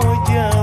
yeah